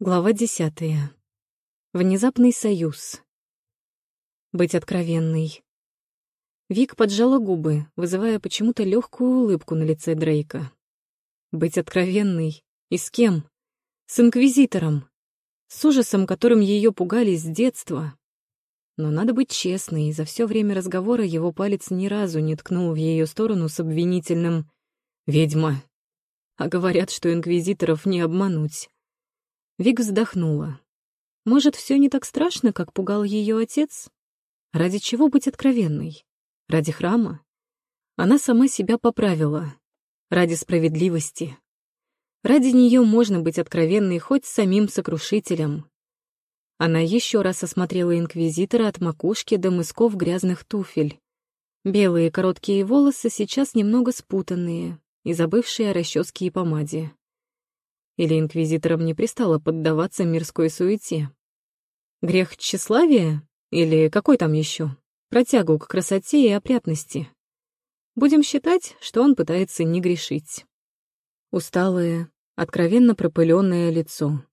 Глава десятая. Внезапный союз. Быть откровенной. Вик поджала губы, вызывая почему-то легкую улыбку на лице Дрейка. Быть откровенной? И с кем? С Инквизитором. С ужасом, которым ее пугали с детства. Но надо быть честной, за все время разговора его палец ни разу не ткнул в ее сторону с обвинительным «Ведьма». А говорят, что инквизиторов не обмануть. Вик вздохнула. Может, все не так страшно, как пугал ее отец? Ради чего быть откровенной? Ради храма? Она сама себя поправила. Ради справедливости. Ради нее можно быть откровенной хоть самим сокрушителем. Она еще раз осмотрела инквизитора от макушки до мысков грязных туфель. Белые короткие волосы сейчас немного спутанные и забывшие о расческе и помаде. Или инквизиторам не пристало поддаваться мирской суете? Грех тщеславия? Или какой там еще? Протягу к красоте и опрятности. Будем считать, что он пытается не грешить. Усталое, откровенно пропыленное лицо.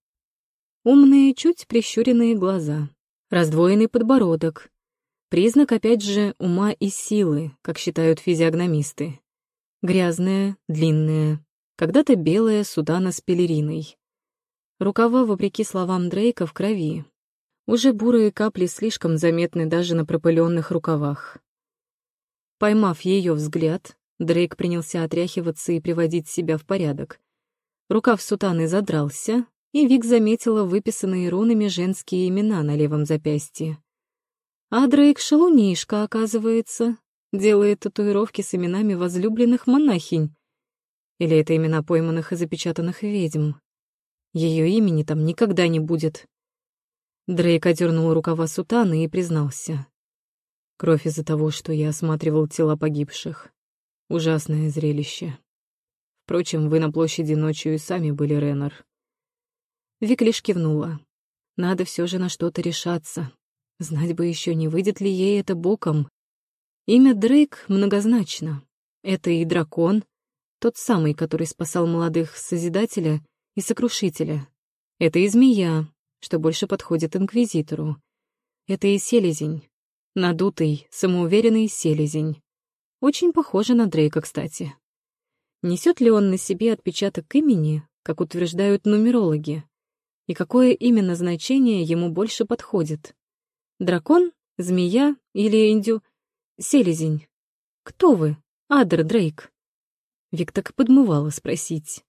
Умные, чуть прищуренные глаза. Раздвоенный подбородок. Признак, опять же, ума и силы, как считают физиогномисты. Грязная, длинная, когда-то белая судана с пелериной. Рукава, вопреки словам Дрейка, в крови. Уже бурые капли слишком заметны даже на пропыленных рукавах. Поймав ее взгляд, Дрейк принялся отряхиваться и приводить себя в порядок. Рукав сутаны задрался, и Вик заметила выписанные рунами женские имена на левом запястье. А Дрейк шалунишка, оказывается, делает татуировки с именами возлюбленных монахинь, или это имена пойманных и запечатанных ведьм? Ее имени там никогда не будет. Дрейк одернул рукава сутаны и признался. Кровь из-за того, что я осматривал тела погибших. Ужасное зрелище. Впрочем, вы на площади ночью и сами были, Реннер. Вик лишь кивнула. Надо все же на что-то решаться. Знать бы еще, не выйдет ли ей это боком. Имя Дрейк многозначно. Это и дракон, тот самый, который спасал молодых Созидателя и Сокрушителя. Это и змея, что больше подходит Инквизитору. Это и селезень. Надутый, самоуверенный селезень. Очень похоже на Дрейка, кстати. Несет ли он на себе отпечаток имени, как утверждают нумерологи? И какое именно значение ему больше подходит? Дракон, змея или индю... Селезень. Кто вы, Адер Дрейк? Вик так подмывала спросить.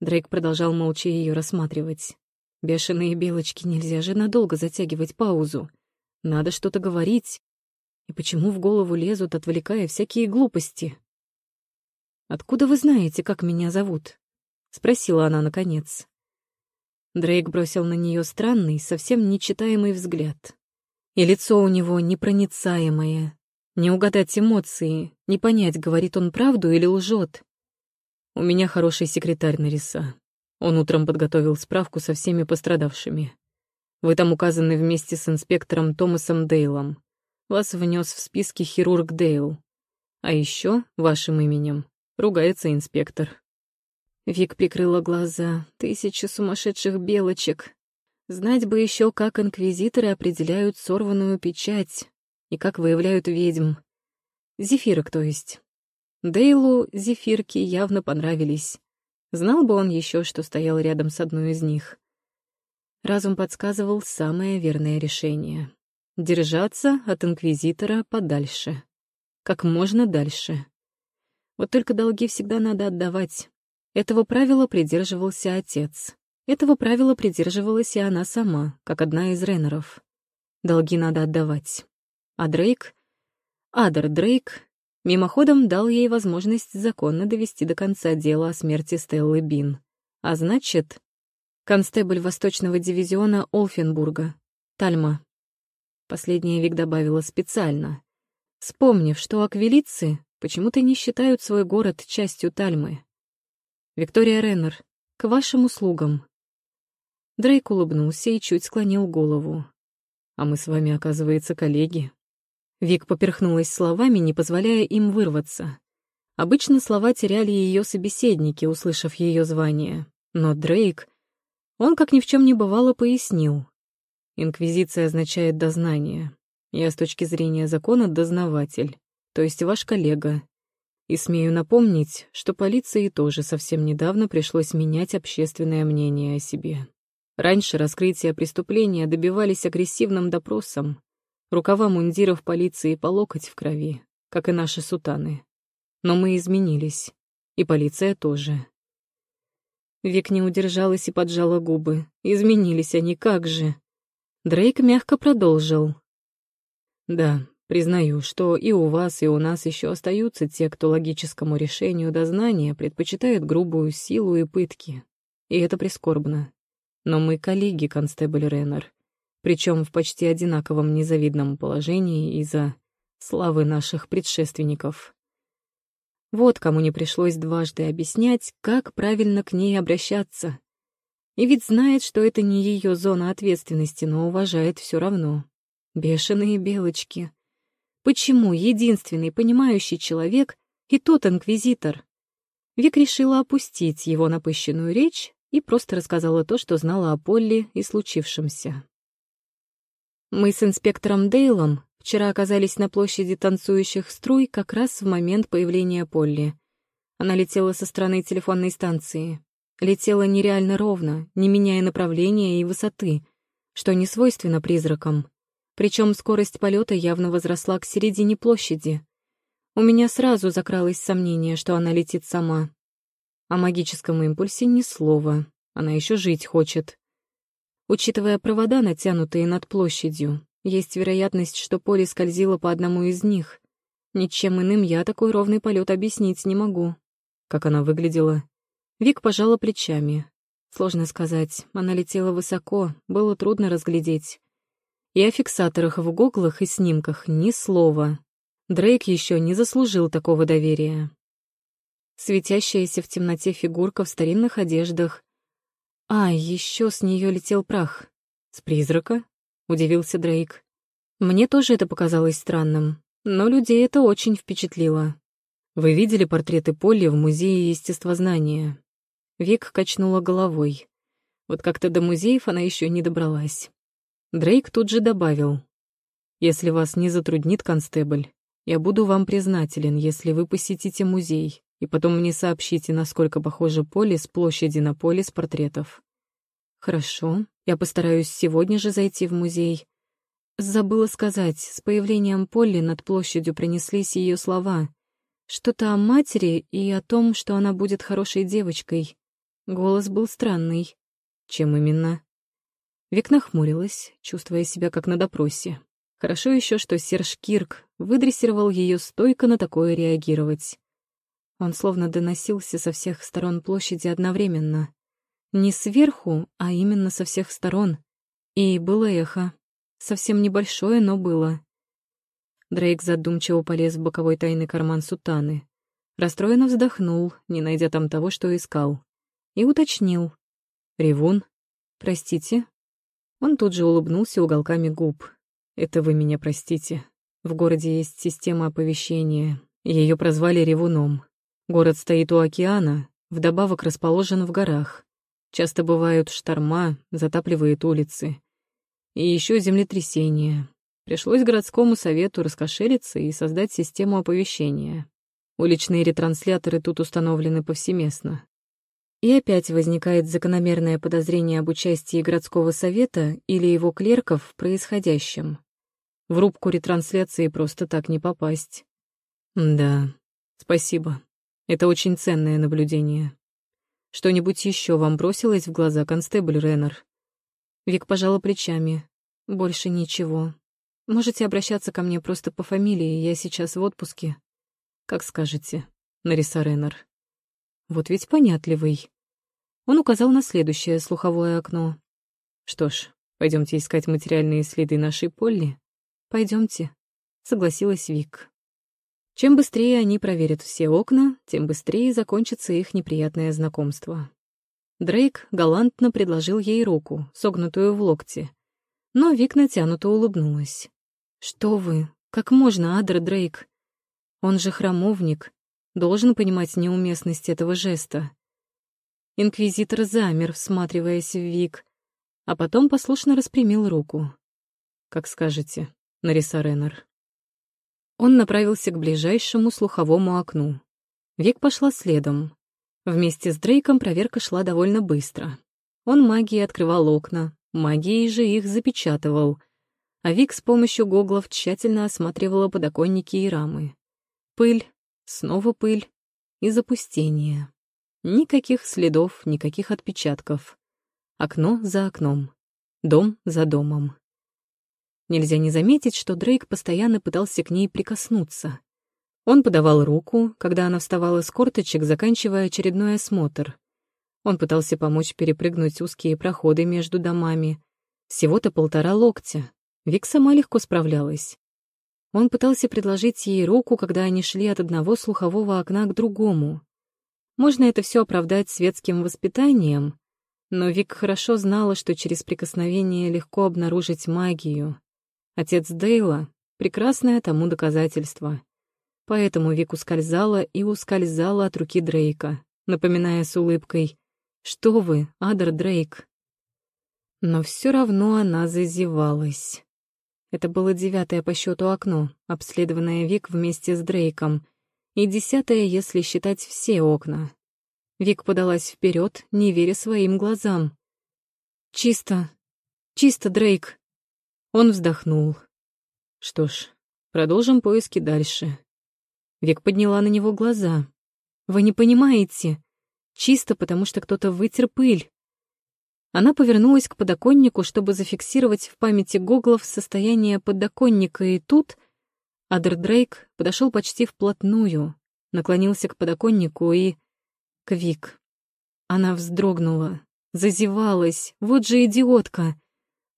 Дрейк продолжал молча ее рассматривать. Бешеные белочки, нельзя же надолго затягивать паузу. Надо что-то говорить. И почему в голову лезут, отвлекая всякие глупости? «Откуда вы знаете, как меня зовут?» — спросила она наконец. Дрейк бросил на нее странный, совсем нечитаемый взгляд. И лицо у него непроницаемое. Не угадать эмоции, не понять, говорит он правду или лжет. У меня хороший секретарь Нариса. Он утром подготовил справку со всеми пострадавшими. Вы там указаны вместе с инспектором Томасом Дейлом. Вас внес в списки хирург Дейл. А еще вашим именем ругается инспектор. Вик прикрыла глаза. Тысячи сумасшедших белочек. Знать бы еще, как инквизиторы определяют сорванную печать и как выявляют ведьм. Зефирок, то есть. Дейлу зефирки явно понравились. Знал бы он еще, что стоял рядом с одной из них. Разум подсказывал самое верное решение. Держаться от Инквизитора подальше. Как можно дальше. Вот только долги всегда надо отдавать. Этого правила придерживался отец. Этого правила придерживалась и она сама, как одна из Реннеров. Долги надо отдавать. А Дрейк... Адер Дрейк Мимоходом дал ей возможность законно довести до конца дело о смерти Стеллы Бин. А значит, констебль Восточного дивизиона Олфенбурга, Тальма. Последняя Вик добавила специально, вспомнив, что аквилицы почему-то не считают свой город частью Тальмы. «Виктория Реннер, к вашим услугам». Дрейк улыбнулся и чуть склонил голову. «А мы с вами, оказывается, коллеги». Вик поперхнулась словами, не позволяя им вырваться. Обычно слова теряли ее собеседники, услышав ее звание. Но Дрейк... Он, как ни в чем не бывало, пояснил. Инквизиция означает дознание. Я с точки зрения закона дознаватель, то есть ваш коллега. И смею напомнить, что полиции тоже совсем недавно пришлось менять общественное мнение о себе. Раньше раскрытие преступления добивались агрессивным допросом. Рукава мундиров полиции по локоть в крови, как и наши сутаны. Но мы изменились. И полиция тоже. Вик не удержалась и поджала губы. Изменились они, как же. Дрейк мягко продолжил. Да, признаю, что и у вас, и у нас еще остаются те, кто логическому решению дознания предпочитает грубую силу и пытки. И это прискорбно. Но мы коллеги, констебль Реннер, причем в почти одинаковом незавидном положении из-за славы наших предшественников. Вот кому не пришлось дважды объяснять, как правильно к ней обращаться. И ведь знает, что это не ее зона ответственности, но уважает все равно. Бешеные белочки. Почему единственный понимающий человек и тот инквизитор? Вик решила опустить его напыщенную речь и просто рассказала то, что знала о Полли и случившемся. Мы с инспектором Дейлом вчера оказались на площади танцующих струй как раз в момент появления Полли. Она летела со стороны телефонной станции. Летела нереально ровно, не меняя направления и высоты, что не свойственно призракам. Причем скорость полета явно возросла к середине площади. У меня сразу закралось сомнение, что она летит сама. О магическом импульсе ни слова, она еще жить хочет. Учитывая провода, натянутые над площадью, есть вероятность, что поле скользило по одному из них. Ничем иным я такой ровный полет объяснить не могу. Как она выглядела? Вик пожала плечами. Сложно сказать, она летела высоко, было трудно разглядеть. И о фиксаторах в гуглах и снимках ни слова. Дрейк еще не заслужил такого доверия. Светящаяся в темноте фигурка в старинных одеждах. А, еще с нее летел прах. С призрака? Удивился Дрейк. Мне тоже это показалось странным, но людей это очень впечатлило. Вы видели портреты Полли в Музее естествознания? Вик качнула головой. Вот как-то до музеев она еще не добралась. Дрейк тут же добавил. «Если вас не затруднит, констебль, я буду вам признателен, если вы посетите музей, и потом мне сообщите, насколько похоже поле с площади на поле с портретов». «Хорошо, я постараюсь сегодня же зайти в музей». Забыла сказать, с появлением Полли над площадью принеслись ее слова. Что-то о матери и о том, что она будет хорошей девочкой. Голос был странный. Чем именно? Вик нахмурилась, чувствуя себя как на допросе. Хорошо еще, что Серж Кирк выдрессировал ее стойко на такое реагировать. Он словно доносился со всех сторон площади одновременно. Не сверху, а именно со всех сторон. И было эхо. Совсем небольшое, но было. Дрейк задумчиво полез в боковой тайный карман сутаны. Расстроенно вздохнул, не найдя там того, что искал. И уточнил. «Ревун? Простите, он тут же улыбнулся уголками губ. «Это вы меня простите. В городе есть система оповещения. Ее прозвали Ревуном. Город стоит у океана, вдобавок расположен в горах. Часто бывают шторма, затапливает улицы. И еще землетрясения. Пришлось городскому совету раскошелиться и создать систему оповещения. Уличные ретрансляторы тут установлены повсеместно. И опять возникает закономерное подозрение об участии городского совета или его клерков в происходящем. В рубку ретрансляции просто так не попасть. Да, спасибо. Это очень ценное наблюдение. Что-нибудь еще вам бросилось в глаза, констебль Реннер? Вик пожала плечами. Больше ничего. Можете обращаться ко мне просто по фамилии, я сейчас в отпуске. Как скажете, Нариса Реннер. Вот ведь понятливый. Он указал на следующее слуховое окно. Что ж, пойдемте искать материальные следы нашей Полли. Пойдемте, согласилась Вик. Чем быстрее они проверят все окна, тем быстрее закончится их неприятное знакомство. Дрейк галантно предложил ей руку, согнутую в локте. Но Вик натянуто улыбнулась. «Что вы? Как можно, Адр Дрейк? Он же храмовник, должен понимать неуместность этого жеста. Инквизитор замер, всматриваясь в Вик, а потом послушно распрямил руку. «Как скажете, Нариса Реннер». Он направился к ближайшему слуховому окну. Вик пошла следом. Вместе с Дрейком проверка шла довольно быстро. Он магией открывал окна, магией же их запечатывал, а Вик с помощью гоглов тщательно осматривала подоконники и рамы. Пыль, снова пыль и запустение. Никаких следов, никаких отпечатков. Окно за окном, дом за домом. Нельзя не заметить, что Дрейк постоянно пытался к ней прикоснуться. Он подавал руку, когда она вставала с корточек, заканчивая очередной осмотр. Он пытался помочь перепрыгнуть узкие проходы между домами. Всего-то полтора локтя. Вик сама легко справлялась. Он пытался предложить ей руку, когда они шли от одного слухового окна к другому. Можно это все оправдать светским воспитанием, но Вик хорошо знала, что через прикосновение легко обнаружить магию. Отец Дейла — прекрасное тому доказательство. Поэтому Вик ускользала и ускользала от руки Дрейка, напоминая с улыбкой «Что вы, Адер Дрейк?» Но все равно она зазевалась. Это было девятое по счету окно, обследованное Вик вместе с Дрейком, и десятое, если считать все окна. Вик подалась вперед, не веря своим глазам. «Чисто, чисто, Дрейк!» Он вздохнул. «Что ж, продолжим поиски дальше». Вик подняла на него глаза. «Вы не понимаете. Чисто, потому что кто-то вытер пыль. Она повернулась к подоконнику, чтобы зафиксировать в памяти Гоглов состояние подоконника, и тут Адер Дрейк подошел почти вплотную, наклонился к подоконнику и... Квик. Она вздрогнула, зазевалась, вот же идиотка.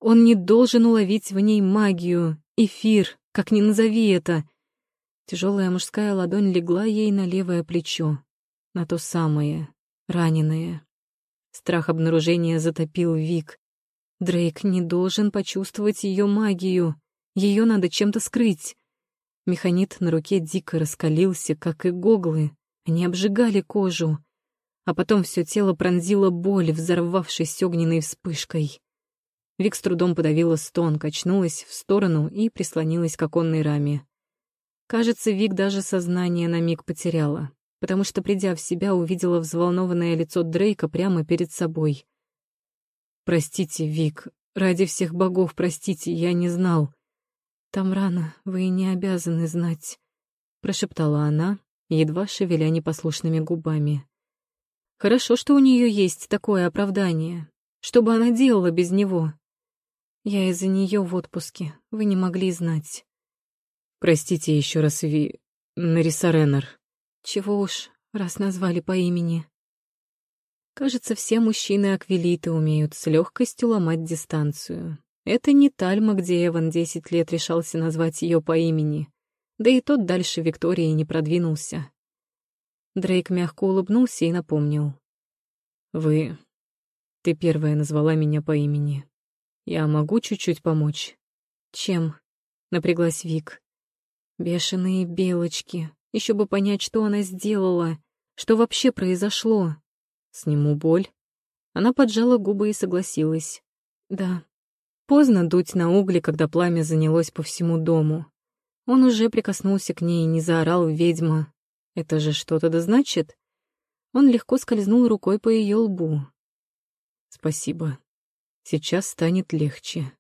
Он не должен уловить в ней магию, эфир, как ни назови это. Тяжелая мужская ладонь легла ей на левое плечо, на то самое, раненое. Страх обнаружения затопил Вик. Дрейк не должен почувствовать ее магию. Ее надо чем-то скрыть. Механит на руке дико раскалился, как и гоглы. Они обжигали кожу. А потом все тело пронзило боль, взорвавшись огненной вспышкой. Вик с трудом подавила стон, качнулась в сторону и прислонилась к оконной раме. Кажется, Вик даже сознание на миг потеряла, потому что, придя в себя, увидела взволнованное лицо Дрейка прямо перед собой. «Простите, Вик, ради всех богов, простите, я не знал». «Там рано, вы не обязаны знать», — прошептала она, едва шевеля непослушными губами. «Хорошо, что у нее есть такое оправдание. Что бы она делала без него?» «Я из-за нее в отпуске, вы не могли знать». Простите еще раз, Ви... Нариса Реннер. Чего уж, раз назвали по имени. Кажется, все мужчины Аквилиты умеют с легкостью ломать дистанцию. Это не Тальма, где Эван десять лет решался назвать ее по имени. Да и тот дальше Виктории не продвинулся. Дрейк мягко улыбнулся и напомнил. «Вы... Ты первая назвала меня по имени. Я могу чуть-чуть помочь?» «Чем?» — напряглась Вик. Бешеные белочки. Еще бы понять, что она сделала. Что вообще произошло. Сниму боль. Она поджала губы и согласилась. Да. Поздно дуть на угли, когда пламя занялось по всему дому. Он уже прикоснулся к ней и не заорал ведьма. Это же что-то да значит? Он легко скользнул рукой по ее лбу. Спасибо. Сейчас станет легче.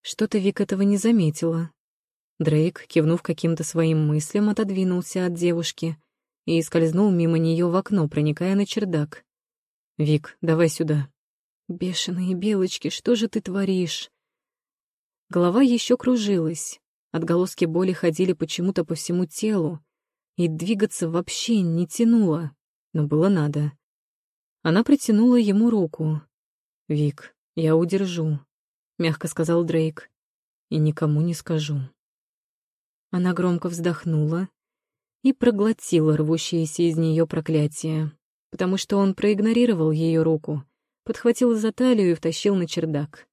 Что-то Вик этого не заметила. Дрейк, кивнув каким-то своим мыслям, отодвинулся от девушки и скользнул мимо нее в окно, проникая на чердак. «Вик, давай сюда». «Бешеные белочки, что же ты творишь?» Голова еще кружилась, отголоски боли ходили почему-то по всему телу, и двигаться вообще не тянуло, но было надо. Она протянула ему руку. «Вик, я удержу», — мягко сказал Дрейк, — «и никому не скажу». Она громко вздохнула и проглотила рвущееся из нее проклятие, потому что он проигнорировал ее руку, подхватил за талию и втащил на чердак.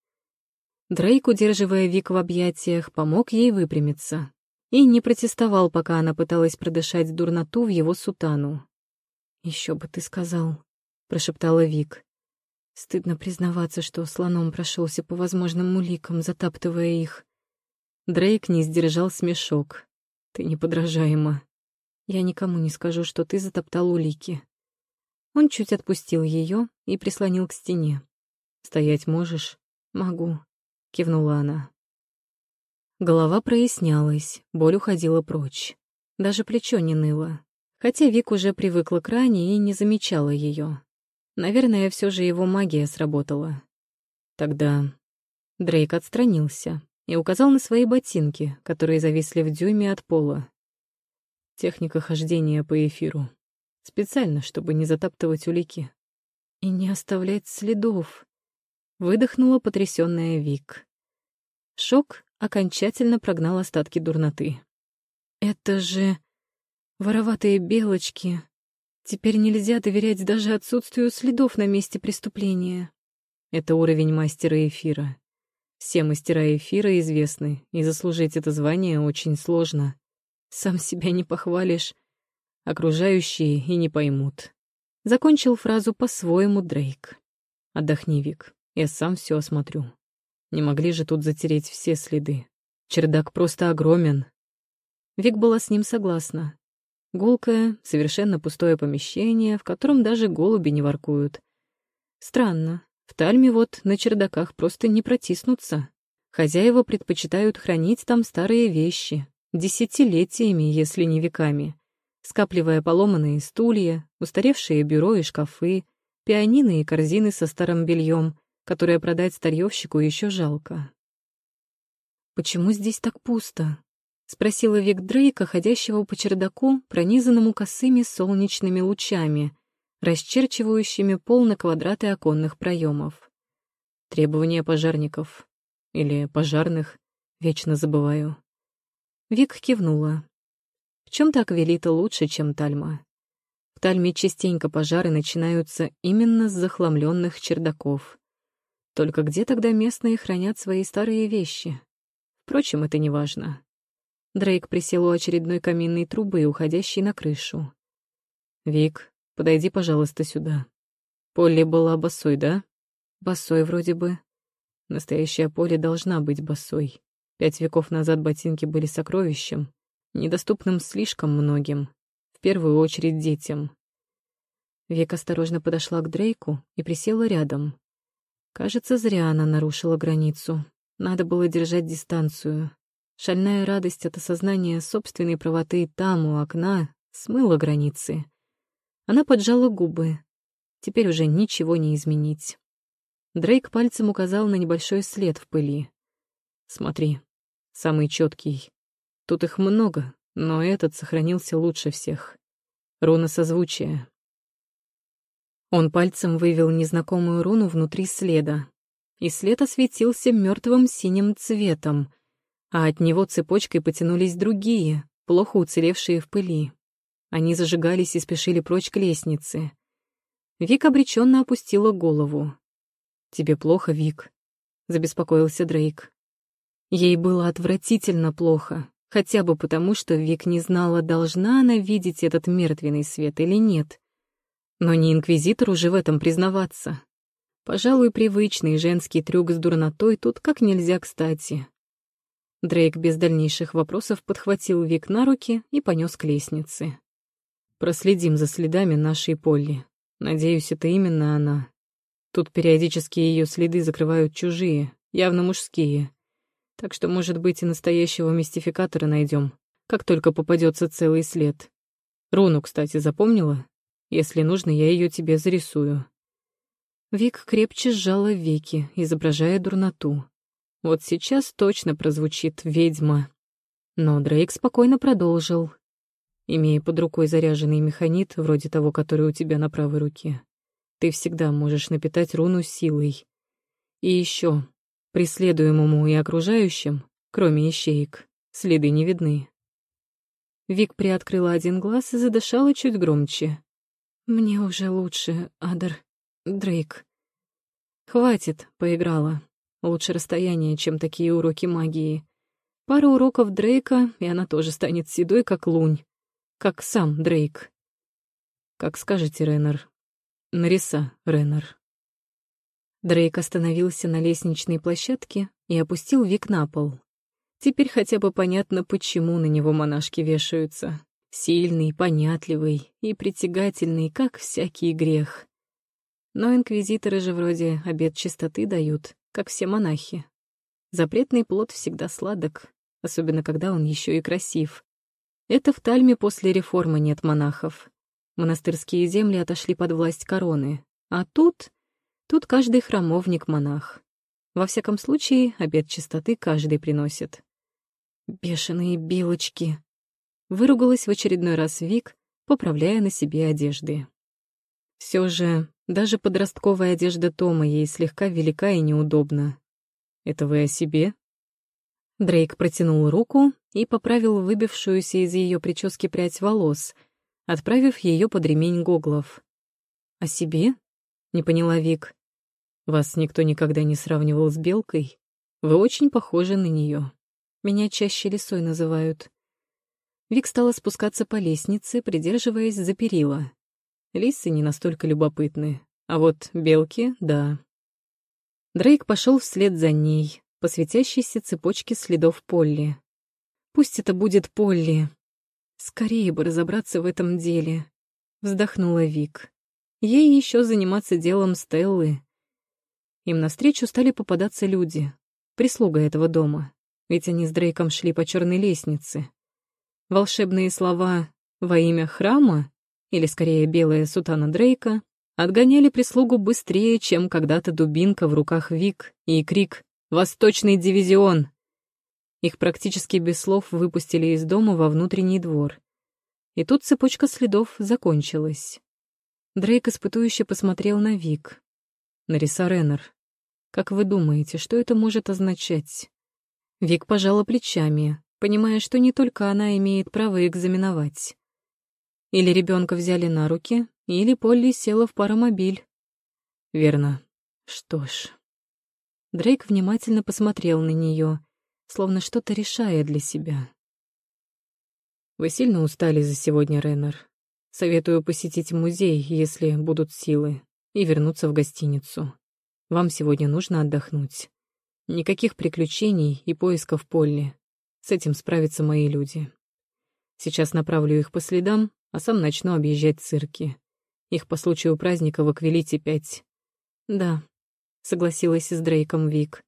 Дрейк, удерживая Вик в объятиях, помог ей выпрямиться и не протестовал, пока она пыталась продышать дурноту в его сутану. Еще бы ты сказал. — прошептала Вик. Стыдно признаваться, что слоном прошелся по возможным уликам, затаптывая их. Дрейк не сдержал смешок. «Ты неподражаема. Я никому не скажу, что ты затоптал улики». Он чуть отпустил ее и прислонил к стене. «Стоять можешь?» «Могу», — кивнула она. Голова прояснялась, боль уходила прочь. Даже плечо не ныло. Хотя Вик уже привыкла к ране и не замечала ее. Наверное, все же его магия сработала. Тогда Дрейк отстранился и указал на свои ботинки, которые зависли в дюйме от пола. Техника хождения по эфиру. Специально, чтобы не затаптывать улики. И не оставлять следов. Выдохнула потрясённая Вик. Шок окончательно прогнал остатки дурноты. «Это же... вороватые белочки. Теперь нельзя доверять даже отсутствию следов на месте преступления». Это уровень мастера эфира. Все мастера эфира известны, и заслужить это звание очень сложно. Сам себя не похвалишь, окружающие и не поймут. Закончил фразу по-своему Дрейк. «Отдохни, Вик, я сам все осмотрю». Не могли же тут затереть все следы. Чердак просто огромен. Вик была с ним согласна. Гулкое, совершенно пустое помещение, в котором даже голуби не воркуют. Странно, в Тальме вот на чердаках просто не протиснуться. Хозяева предпочитают хранить там старые вещи, десятилетиями, если не веками, скапливая поломанные стулья, устаревшие бюро и шкафы, пианино и корзины со старым бельем, которое продать старьевщику еще жалко. «Почему здесь так пусто?» — спросила Вик Дрейка, ходящего по чердаку, пронизанному косыми солнечными лучами, расчерчивающими пол на квадраты оконных проемов. Требования пожарников. Или пожарных. Вечно забываю. Вик кивнула. В чем так Аквелита лучше, чем Тальма. В Тальме частенько пожары начинаются именно с захламленных чердаков. Только где тогда местные хранят свои старые вещи? Впрочем, это не важно. Дрейк присел у очередной каминной трубы, уходящей на крышу. «Вик, Подойди, пожалуйста, сюда. Полли была босой, да? Босой вроде бы. Настоящая Полли должна быть босой. Пять веков назад ботинки были сокровищем, недоступным слишком многим, в первую очередь детям. Век осторожно подошла к Дрейку и присела рядом. Кажется, зря она нарушила границу. Надо было держать дистанцию. Шальная радость от осознания собственной правоты там, у окна, смыла границы. Она поджала губы. Теперь уже ничего не изменить. Дрейк пальцем указал на небольшой след в пыли. «Смотри, самый четкий. Тут их много, но этот сохранился лучше всех. Руна созвучия». Он пальцем вывел незнакомую руну внутри следа, и след осветился мертвым синим цветом, а от него цепочкой потянулись другие, плохо уцелевшие в пыли. Они зажигались и спешили прочь к лестнице. Вик обреченно опустила голову. «Тебе плохо, Вик?» — забеспокоился Дрейк. Ей было отвратительно плохо, хотя бы потому, что Вик не знала, должна она видеть этот мертвенный свет или нет. Но не инквизитору же в этом признаваться. Пожалуй, привычный женский трюк с дурнотой тут как нельзя кстати. Дрейк без дальнейших вопросов подхватил Вик на руки и понес к лестнице. Проследим за следами нашей Полли. Надеюсь, это именно она. Тут периодически ее следы закрывают чужие, явно мужские. Так что, может быть, и настоящего мистификатора найдем, как только попадется целый след. Руну, кстати, запомнила? Если нужно, я ее тебе зарисую. Вик крепче сжала веки, изображая дурноту. Вот сейчас точно прозвучит «ведьма». Но Дрейк спокойно продолжил, имея под рукой заряженный механит, вроде того, который у тебя на правой руке. Ты всегда можешь напитать руну силой. И еще, преследуемому и окружающим, кроме ищеек, следы не видны. Вик приоткрыла один глаз и задышала чуть громче. «Мне уже лучше, Адер. Дрейк». «Хватит», — поиграла. Лучше расстояние, чем такие уроки магии. Пара уроков Дрейка, и она тоже станет седой, как лунь как сам Дрейк. Как скажете, Рейнер. Нариса, Реннер. Дрейк остановился на лестничной площадке и опустил Вик на пол. Теперь хотя бы понятно, почему на него монашки вешаются. Сильный, понятливый и притягательный, как всякий грех. Но инквизиторы же вроде обет чистоты дают, как все монахи. Запретный плод всегда сладок, особенно когда он еще и красив. Это в Тальме после реформы нет монахов. Монастырские земли отошли под власть короны. А тут... Тут каждый храмовник — монах. Во всяком случае, обед чистоты каждый приносит. «Бешеные белочки!» Выругалась в очередной раз Вик, поправляя на себе одежды. Все же, даже подростковая одежда Тома ей слегка велика и неудобна. «Это вы о себе?» Дрейк протянул руку и поправил выбившуюся из ее прически прядь волос, отправив ее под ремень гоглов. «О себе?» — не поняла Вик. «Вас никто никогда не сравнивал с белкой? Вы очень похожи на нее. Меня чаще лисой называют». Вик стала спускаться по лестнице, придерживаясь за перила. Лисы не настолько любопытны, а вот белки — да. Дрейк пошел вслед за ней, по светящейся цепочке следов Полли. Пусть это будет Полли. Скорее бы разобраться в этом деле. Вздохнула Вик. Ей еще заниматься делом Стеллы. Им навстречу стали попадаться люди, прислуга этого дома, ведь они с Дрейком шли по черной лестнице. Волшебные слова «во имя храма» или, скорее, белая сутана Дрейка отгоняли прислугу быстрее, чем когда-то дубинка в руках Вик и крик Восточный дивизион!» Их практически без слов выпустили из дома во внутренний двор. И тут цепочка следов закончилась. Дрейк испытующе посмотрел на Вик. «Нариса Реннер, как вы думаете, что это может означать?» Вик пожала плечами, понимая, что не только она имеет право экзаменовать. Или ребенка взяли на руки, или Полли села в паромобиль. Верно. Что ж... Дрейк внимательно посмотрел на нее, словно что-то решая для себя. «Вы сильно устали за сегодня, Реннер. Советую посетить музей, если будут силы, и вернуться в гостиницу. Вам сегодня нужно отдохнуть. Никаких приключений и поисков Полли. С этим справятся мои люди. Сейчас направлю их по следам, а сам начну объезжать цирки. Их по случаю праздника в Аквилите пять. Да, согласилась с Дрейком Вик.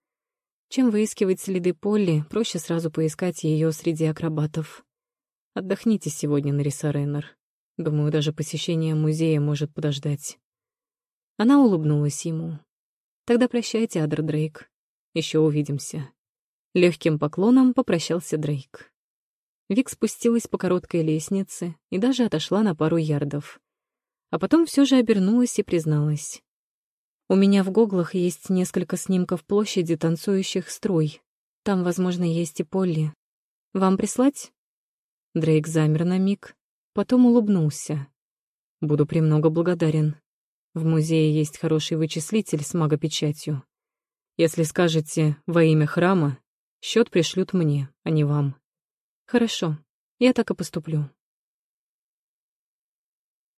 Чем выискивать следы Полли, проще сразу поискать ее среди акробатов. Отдохните сегодня, Нариса Рейнер. Думаю, даже посещение музея может подождать. Она улыбнулась ему. Тогда прощайте, Адр Дрейк. Еще увидимся. Легким поклоном попрощался Дрейк. Вик спустилась по короткой лестнице и даже отошла на пару ярдов. А потом все же обернулась и призналась. У меня в гоглах есть несколько снимков площади танцующих струй. Там, возможно, есть и Полли. Вам прислать?» Дрейк замер на миг, потом улыбнулся. «Буду премного благодарен. В музее есть хороший вычислитель с магопечатью. Если скажете «во имя храма», счет пришлют мне, а не вам». «Хорошо, я так и поступлю».